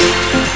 you